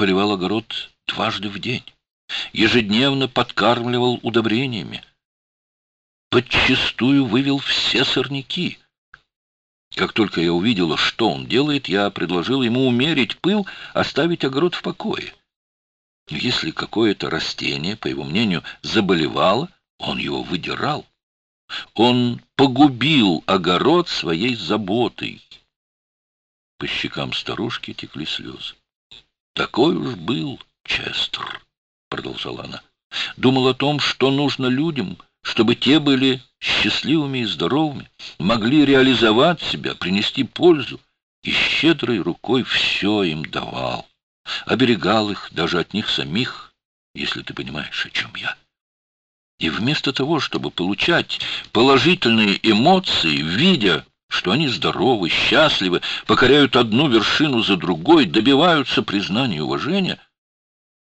поливал огород дважды в день, ежедневно подкармливал удобрениями, подчистую вывел все сорняки. Как только я увидела, что он делает, я предложил ему умерить пыл, оставить огород в покое. Если какое-то растение, по его мнению, заболевало, он его выдирал. Он погубил огород своей заботой. По щекам старушки текли слезы. Такой уж был Честер, продолжала она. Думал о том, что нужно людям, чтобы те были счастливыми и здоровыми, могли реализовать себя, принести пользу, и щедрой рукой все им давал, оберегал их даже от них самих, если ты понимаешь, о чем я. И вместо того, чтобы получать положительные эмоции, видя, что они здоровы, счастливы, покоряют одну вершину за другой, добиваются признания и уважения,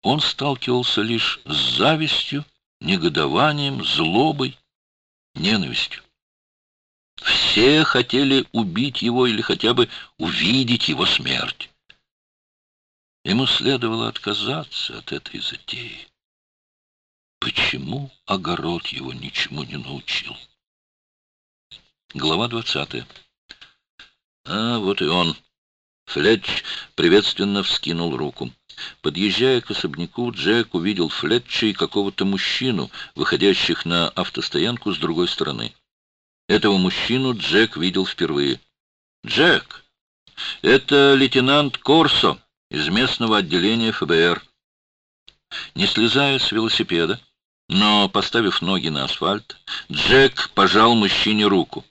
он сталкивался лишь с завистью, негодованием, злобой, ненавистью. Все хотели убить его или хотя бы увидеть его смерть. Ему следовало отказаться от этой затеи. Почему огород его ничему не научил? Глава двадцатая. А, вот и он. Флетч приветственно вскинул руку. Подъезжая к особняку, Джек увидел Флетча и какого-то мужчину, выходящих на автостоянку с другой стороны. Этого мужчину Джек видел впервые. «Джек, это лейтенант Корсо из местного отделения ФБР». Не слезая с велосипеда, но, поставив ноги на асфальт, Джек пожал мужчине руку.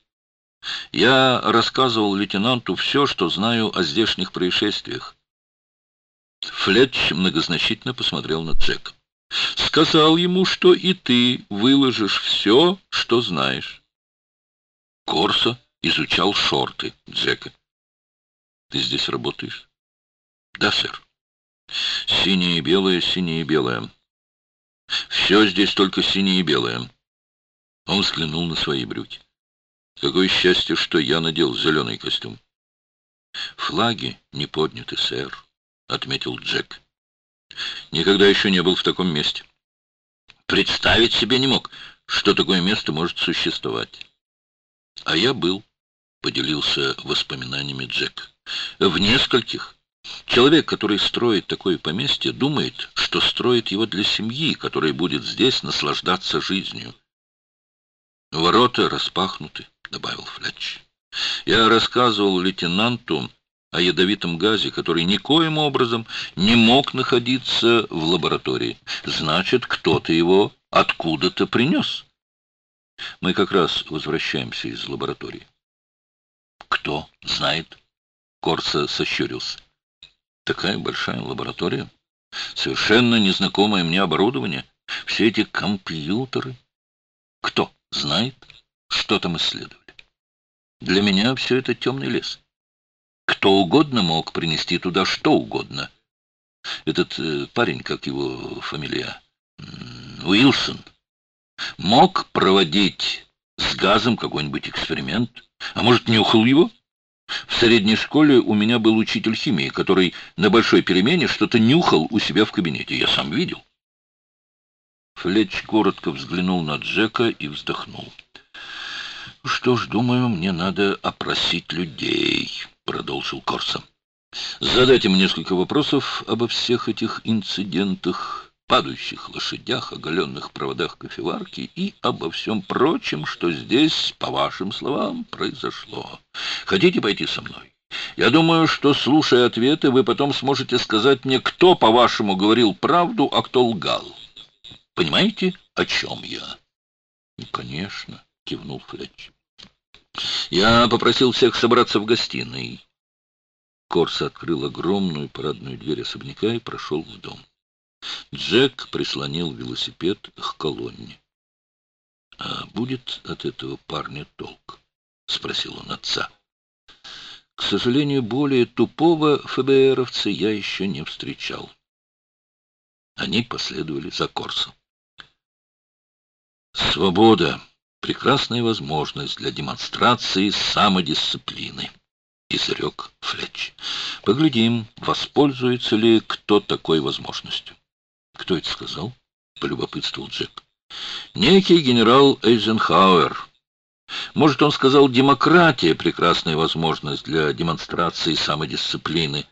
Я рассказывал лейтенанту все, что знаю о здешних происшествиях. Флетч многозначительно посмотрел на Джека. Сказал ему, что и ты выложишь все, что знаешь. Корсо изучал шорты Джека. Ты здесь работаешь? Да, сэр. Синее и белое, синее и белое. Все здесь только синее и белое. Он взглянул на свои брюки. Какое счастье, что я надел зеленый костюм. Флаги не подняты, сэр, — отметил Джек. Никогда еще не был в таком месте. Представить себе не мог, что такое место может существовать. А я был, — поделился воспоминаниями Джек. В нескольких. Человек, который строит такое поместье, думает, что строит его для семьи, которая будет здесь наслаждаться жизнью. Ворота распахнуты. — добавил Флетч. «Я рассказывал лейтенанту о ядовитом газе, который никоим образом не мог находиться в лаборатории. Значит, кто-то его откуда-то принес. Мы как раз возвращаемся из лаборатории». «Кто знает?» — Корса сощурился. «Такая большая лаборатория. Совершенно незнакомое мне оборудование. Все эти компьютеры. Кто знает?» Что там исследовали? Для меня все это темный лес. Кто угодно мог принести туда что угодно. Этот э, парень, как его фамилия, Уилсон, мог проводить с газом какой-нибудь эксперимент, а может, нюхал его? В средней школе у меня был учитель химии, который на большой перемене что-то нюхал у себя в кабинете. Я сам видел. Флетч коротко взглянул на Джека и вздохнул. «Что ж, думаю, мне надо опросить людей», — продолжил Корса. «Задать им несколько вопросов обо всех этих инцидентах, падающих лошадях, оголенных проводах кофеварки и обо всем прочем, что здесь, по вашим словам, произошло. Хотите пойти со мной? Я думаю, что, слушая ответы, вы потом сможете сказать мне, кто, по-вашему, говорил правду, а кто лгал. Понимаете, о чем я?» «Ну, «Конечно», — кивнул Флетч. Я попросил всех собраться в гостиной. Корс открыл огромную парадную дверь особняка и прошел в дом. Джек прислонил велосипед к колонне. — А будет от этого парня толк? — спросил он отца. К сожалению, более тупого ФБРовца я еще не встречал. Они последовали за Корсом. «Свобода!» Прекрасная возможность для демонстрации самодисциплины. — изрек Флетч. «Поглядим, воспользуется ли кто такой возможностью». «Кто это сказал?» — полюбопытствовал Джек. «Некий генерал Эйзенхауэр. Может, он сказал, демократия — прекрасная возможность для демонстрации самодисциплины».